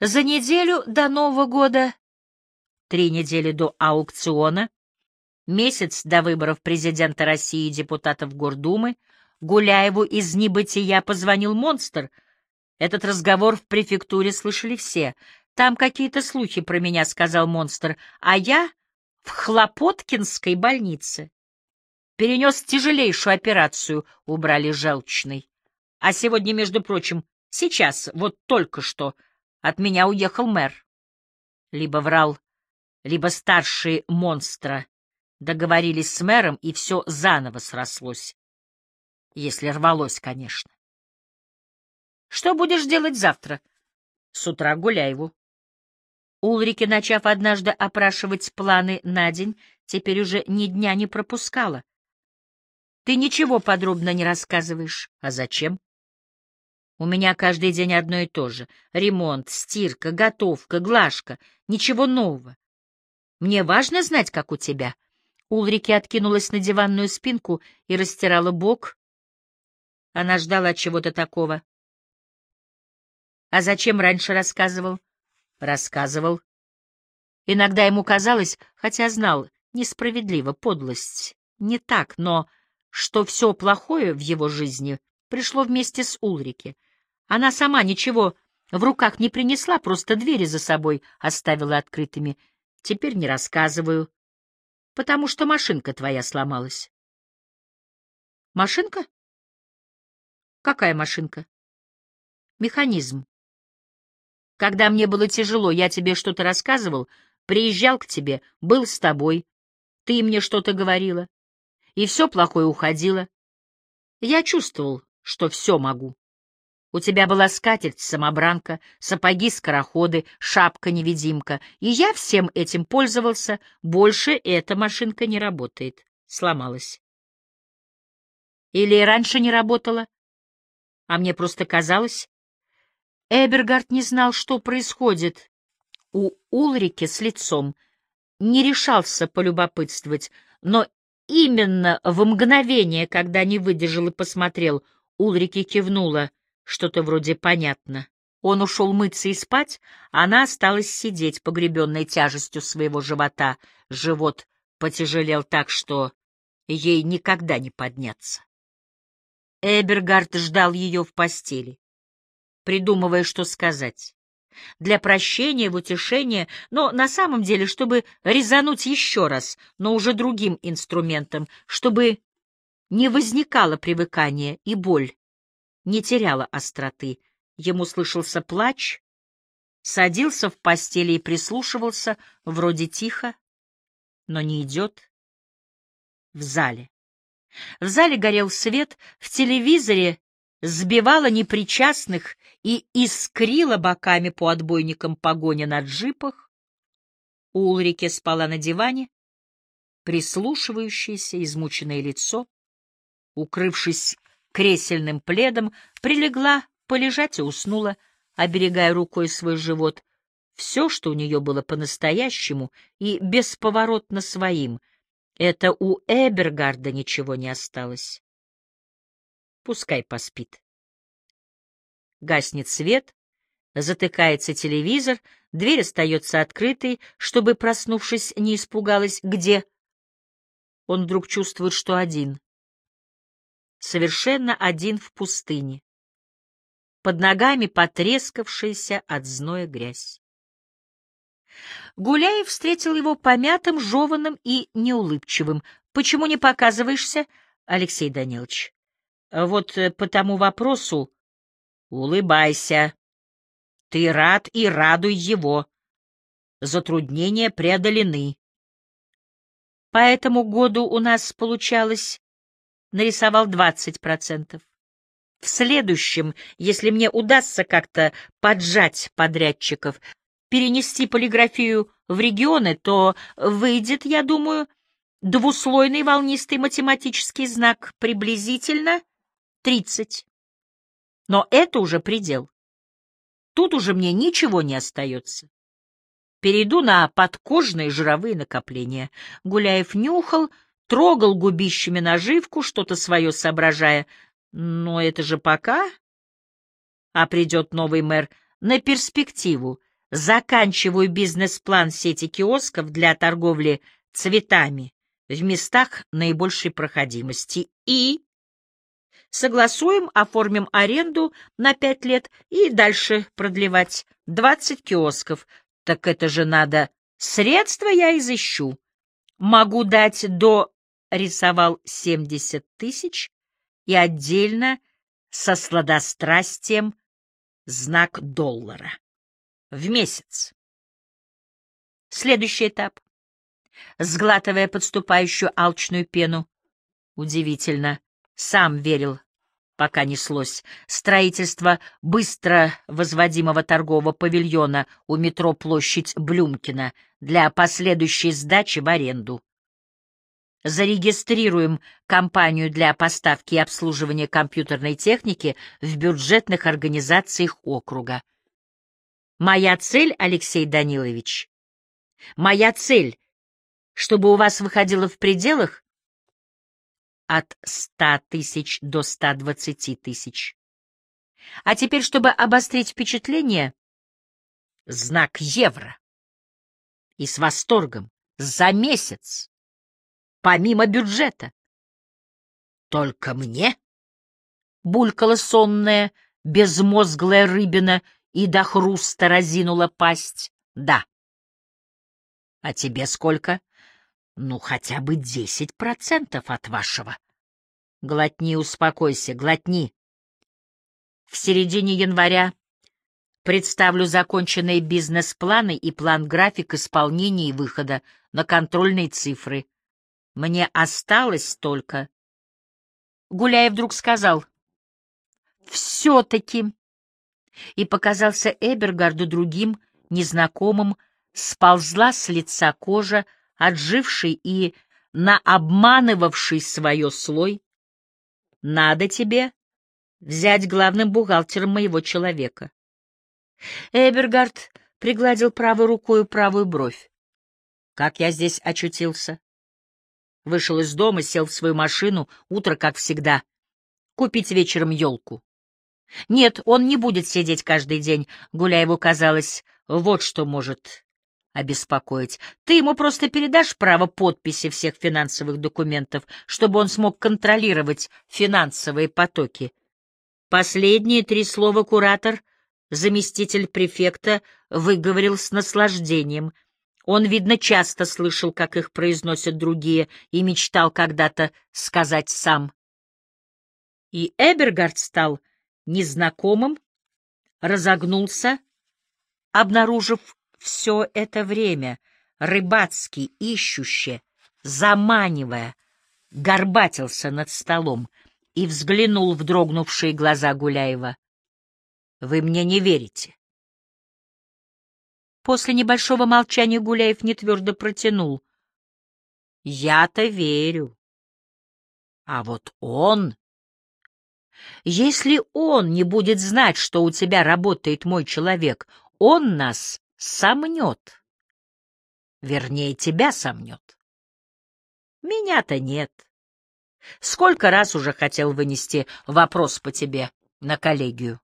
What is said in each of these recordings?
За неделю до Нового года, три недели до аукциона, месяц до выборов президента России и депутатов Гордумы, Гуляеву из небытия позвонил монстр. Этот разговор в префектуре слышали все. «Там какие-то слухи про меня», — сказал монстр, — «а я в Хлопоткинской больнице». Перенес тяжелейшую операцию, убрали желчный. А сегодня, между прочим, сейчас, вот только что, от меня уехал мэр. Либо врал, либо старшие монстра договорились с мэром, и все заново срослось. Если рвалось, конечно. Что будешь делать завтра? С утра Гуляеву. Улрике, начав однажды опрашивать планы на день, теперь уже ни дня не пропускала. Ты ничего подробно не рассказываешь. А зачем? У меня каждый день одно и то же. Ремонт, стирка, готовка, глажка. Ничего нового. Мне важно знать, как у тебя. Улрике откинулась на диванную спинку и растирала бок. Она ждала чего-то такого. А зачем раньше рассказывал? Рассказывал. Иногда ему казалось, хотя знал, несправедливо, подлость. Не так, но что все плохое в его жизни пришло вместе с Улрике — она сама ничего в руках не принесла, просто двери за собой оставила открытыми. Теперь не рассказываю, потому что машинка твоя сломалась. Машинка? Какая машинка? Механизм. Когда мне было тяжело, я тебе что-то рассказывал, приезжал к тебе, был с тобой, ты мне что-то говорила, и все плохое уходило. Я чувствовал, что все могу. У тебя была скатерть, самобранка, сапоги-скороходы, шапка-невидимка, и я всем этим пользовался. Больше эта машинка не работает. Сломалась. Или раньше не работала, а мне просто казалось. Эбергард не знал, что происходит у Улрики с лицом, не решался полюбопытствовать, но именно в мгновение, когда не выдержал и посмотрел, Улрике кивнула — что-то вроде понятно. Он ушел мыться и спать, а она осталась сидеть, погребенной тяжестью своего живота. Живот потяжелел так, что ей никогда не подняться. Эбергард ждал ее в постели, придумывая, что сказать. Для прощения, в утешение, но на самом деле, чтобы резануть еще раз, но уже другим инструментом, чтобы не возникало привыкания и боль не теряла остроты. Ему слышался плач, садился в постели и прислушивался, вроде тихо, но не идет. В зале. В зале горел свет, в телевизоре сбивала непричастных и искрила боками по отбойникам погоня на джипах. Улрике спала на диване, прислушивающееся, измученное лицо, укрывшись кресельным пледом, прилегла полежать и уснула, оберегая рукой свой живот. Все, что у нее было по-настоящему и бесповоротно своим, это у Эбергарда ничего не осталось. Пускай поспит. Гаснет свет, затыкается телевизор, дверь остается открытой, чтобы, проснувшись, не испугалась, где. Он вдруг чувствует, что один совершенно один в пустыне. Под ногами потрескавшаяся от зноя грязь. Гуляев встретил его помятым, жеванным и неулыбчивым. «Почему не показываешься, Алексей Данилович?» «Вот э, по тому вопросу...» «Улыбайся. Ты рад и радуй его. Затруднения преодолены. По этому году у нас получалось нарисовал 20%. В следующем, если мне удастся как-то поджать подрядчиков, перенести полиграфию в регионы, то выйдет, я думаю, двуслойный волнистый математический знак приблизительно 30. Но это уже предел. Тут уже мне ничего не остается. Перейду на подкожные жировые накопления. Гуляев нюхал, трогал губищами наживку, что-то свое соображая. Но это же пока. А придет новый мэр на перспективу. заканчиваю бизнес-план сети киосков для торговли цветами в местах наибольшей проходимости и согласуем, оформим аренду на пять лет и дальше продлевать двадцать киосков. Так это же надо... Средства я изыщу. Могу дать до... Рисовал семьдесят тысяч и отдельно со сладострастием знак доллара. В месяц. Следующий этап. Сглатывая подступающую алчную пену. Удивительно. Сам верил, пока неслось. Строительство быстро возводимого торгового павильона у метро площадь Блюмкина для последующей сдачи в аренду. Зарегистрируем компанию для поставки и обслуживания компьютерной техники в бюджетных организациях округа. Моя цель, Алексей Данилович, моя цель, чтобы у вас выходило в пределах от ста тысяч до ста двадцати тысяч. А теперь, чтобы обострить впечатление, знак евро. И с восторгом за месяц, помимо бюджета. Только мне? Булькала сонная, безмозглая рыбина и до хруста разинула пасть. Да. А тебе сколько? Ну, хотя бы десять процентов от вашего. Глотни, успокойся, глотни. В середине января представлю законченные бизнес-планы и план-график исполнения и выхода на контрольные цифры. Мне осталось только... Гуляев вдруг сказал, «Все-таки...» И показался Эбергарду другим, незнакомым, сползла с лица кожа, отживший и наобманывавший свое слой, надо тебе взять главным бухгалтером моего человека. Эбергард пригладил правой рукой правую бровь. Как я здесь очутился? Вышел из дома, сел в свою машину, утро, как всегда. Купить вечером елку. Нет, он не будет сидеть каждый день. Гуляеву казалось, вот что может обеспокоить. Ты ему просто передашь право подписи всех финансовых документов, чтобы он смог контролировать финансовые потоки. Последние три слова куратор, заместитель префекта, выговорил с наслаждением. Он, видно, часто слышал, как их произносят другие, и мечтал когда-то сказать сам. И Эбергард стал незнакомым, разогнулся, обнаружив все это время рыбацкий, ищуще, заманивая, горбатился над столом и взглянул в дрогнувшие глаза Гуляева. — Вы мне не верите? После небольшого молчания Гуляев нетвердо протянул. — Я-то верю. А вот он... Если он не будет знать, что у тебя работает мой человек, он нас сомнет. Вернее, тебя сомнет. Меня-то нет. Сколько раз уже хотел вынести вопрос по тебе на коллегию?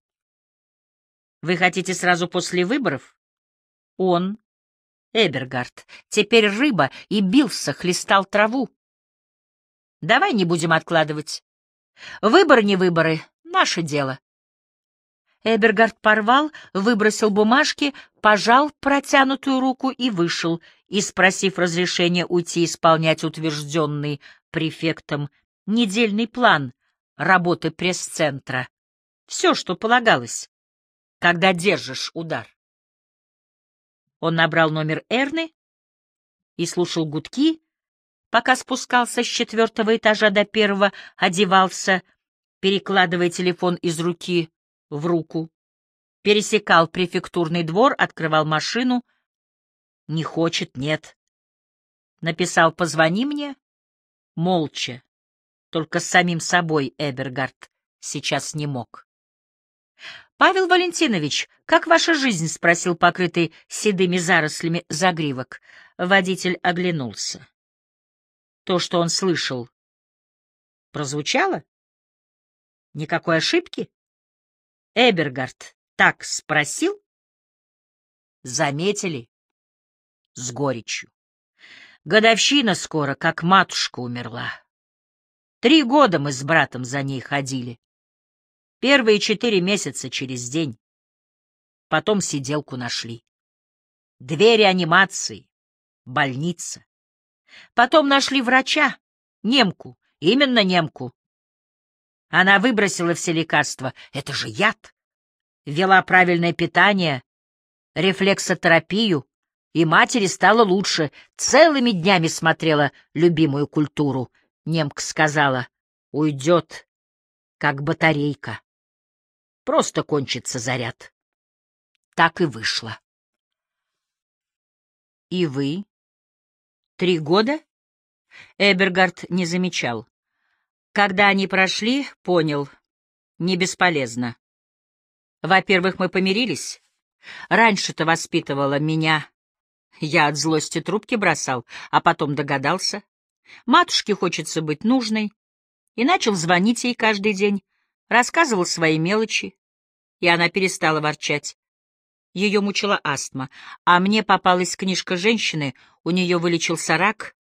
Вы хотите сразу после выборов? Он, Эбергард, теперь рыба и бился, хлестал траву. Давай не будем откладывать. Выборы не выборы, наше дело. Эбергард порвал, выбросил бумажки, пожал протянутую руку и вышел, и, спросив разрешения уйти исполнять утвержденный префектом недельный план работы пресс-центра. Все, что полагалось, когда держишь удар. Он набрал номер Эрны и слушал гудки, пока спускался с четвертого этажа до первого, одевался, перекладывая телефон из руки в руку, пересекал префектурный двор, открывал машину. Не хочет, нет. Написал «позвони мне». Молча. Только самим собой Эбергард сейчас не мог. «Павел Валентинович, как ваша жизнь?» — спросил покрытый седыми зарослями загривок. Водитель оглянулся. То, что он слышал, прозвучало? Никакой ошибки? Эбергард так спросил? Заметили? С горечью. Годовщина скоро, как матушка умерла. Три года мы с братом за ней ходили. Первые четыре месяца через день. Потом сиделку нашли. Две реанимации, больница. Потом нашли врача, немку, именно немку. Она выбросила все лекарства. Это же яд. Вела правильное питание, рефлексотерапию, и матери стало лучше. Целыми днями смотрела любимую культуру. Немка сказала, уйдет, как батарейка. Просто кончится заряд. Так и вышло. И вы? Три года? Эбергард не замечал. Когда они прошли, понял, не бесполезно. Во-первых, мы помирились. Раньше-то воспитывала меня. Я от злости трубки бросал, а потом догадался. Матушке хочется быть нужной. И начал звонить ей каждый день, рассказывал свои мелочи, и она перестала ворчать. Ее мучила астма, а мне попалась книжка женщины, у нее вылечился рак,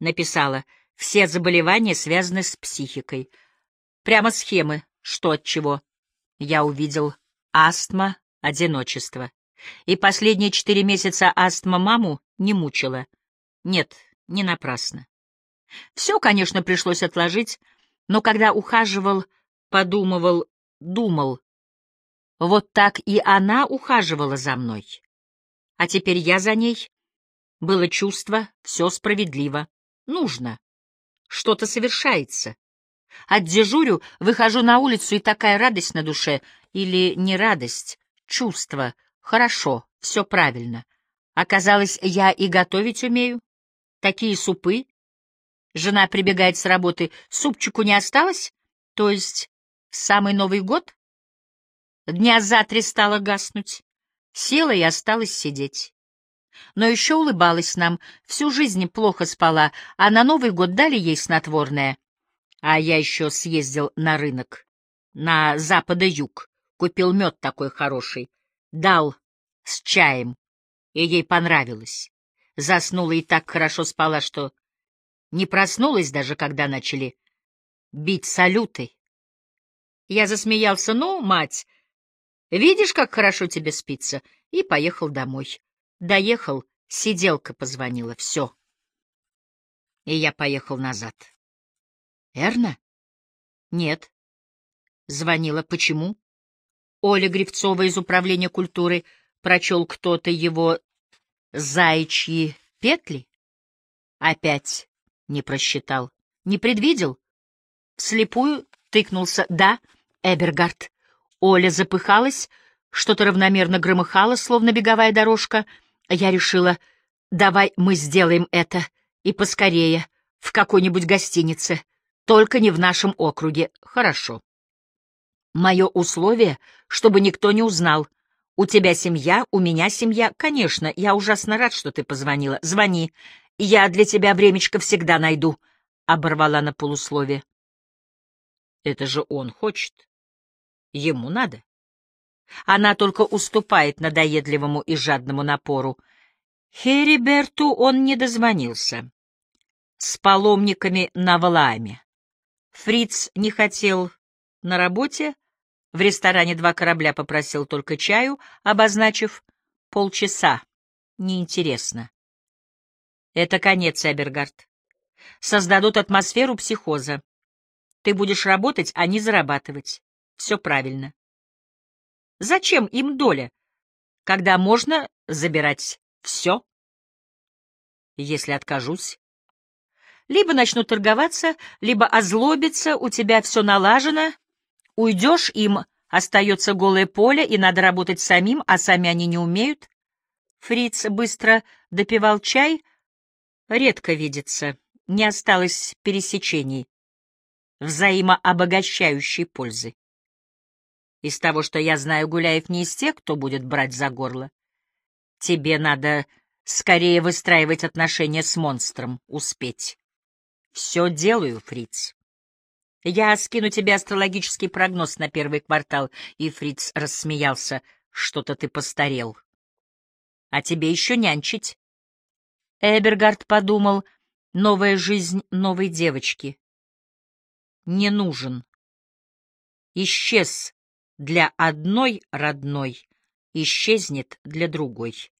написала «Все заболевания связаны с психикой». Прямо схемы, что от чего. Я увидел астма, одиночество. И последние четыре месяца астма маму не мучила. Нет, не напрасно. Все, конечно, пришлось отложить, но когда ухаживал, подумывал, думал, вот так и она ухаживала за мной. А теперь я за ней. Было чувство, все справедливо, нужно. Что-то совершается. От дежурю выхожу на улицу, и такая радость на душе. Или не радость, чувство. Хорошо, все правильно. Оказалось, я и готовить умею. Такие супы. Жена прибегает с работы. Супчику не осталось? То есть самый Новый год? Дня за три стала гаснуть. Села и осталась сидеть. Но еще улыбалась нам, всю жизнь плохо спала, а на Новый год дали ей снотворное. А я еще съездил на рынок, на запада-юг, купил мед такой хороший, дал с чаем, и ей понравилось. Заснула и так хорошо спала, что не проснулась даже, когда начали бить салюты. Я засмеялся, ну, мать, Видишь, как хорошо тебе спится? И поехал домой. Доехал, сиделка позвонила, все. И я поехал назад. Эрна? Нет. Звонила. Почему? Оля Гривцова из Управления культуры прочел кто-то его заячьи петли? Опять не просчитал. Не предвидел? Вслепую тыкнулся. Да, Эбергард. Оля запыхалась, что-то равномерно громыхало, словно беговая дорожка. Я решила, давай мы сделаем это, и поскорее, в какой-нибудь гостинице, только не в нашем округе. Хорошо. Мое условие, чтобы никто не узнал. У тебя семья, у меня семья. Конечно, я ужасно рад, что ты позвонила. Звони. Я для тебя времечко всегда найду. Оборвала на полусловие. Это же он хочет. Ему надо. Она только уступает надоедливому и жадному напору. Хериберту он не дозвонился. С паломниками на Валааме. Фриц не хотел на работе, в ресторане два корабля попросил только чаю, обозначив полчаса. Неинтересно. Это конец, Эбергард. Создадут атмосферу психоза. Ты будешь работать, а не зарабатывать. Все правильно. Зачем им доля, когда можно забирать все? Если откажусь, либо начну торговаться, либо озлобиться, у тебя все налажено, уйдешь, им остается голое поле, и надо работать самим, а сами они не умеют. Фриц быстро допивал чай, редко видится, не осталось пересечений, взаимообогащающей пользы. Из того, что я знаю, Гуляев не из тех, кто будет брать за горло. Тебе надо скорее выстраивать отношения с монстром, успеть. Все делаю, Фриц. Я скину тебе астрологический прогноз на первый квартал, и Фриц рассмеялся. Что-то ты постарел. А тебе еще нянчить. Эбергард подумал, новая жизнь новой девочки. Не нужен. Исчез для одной родной, исчезнет для другой.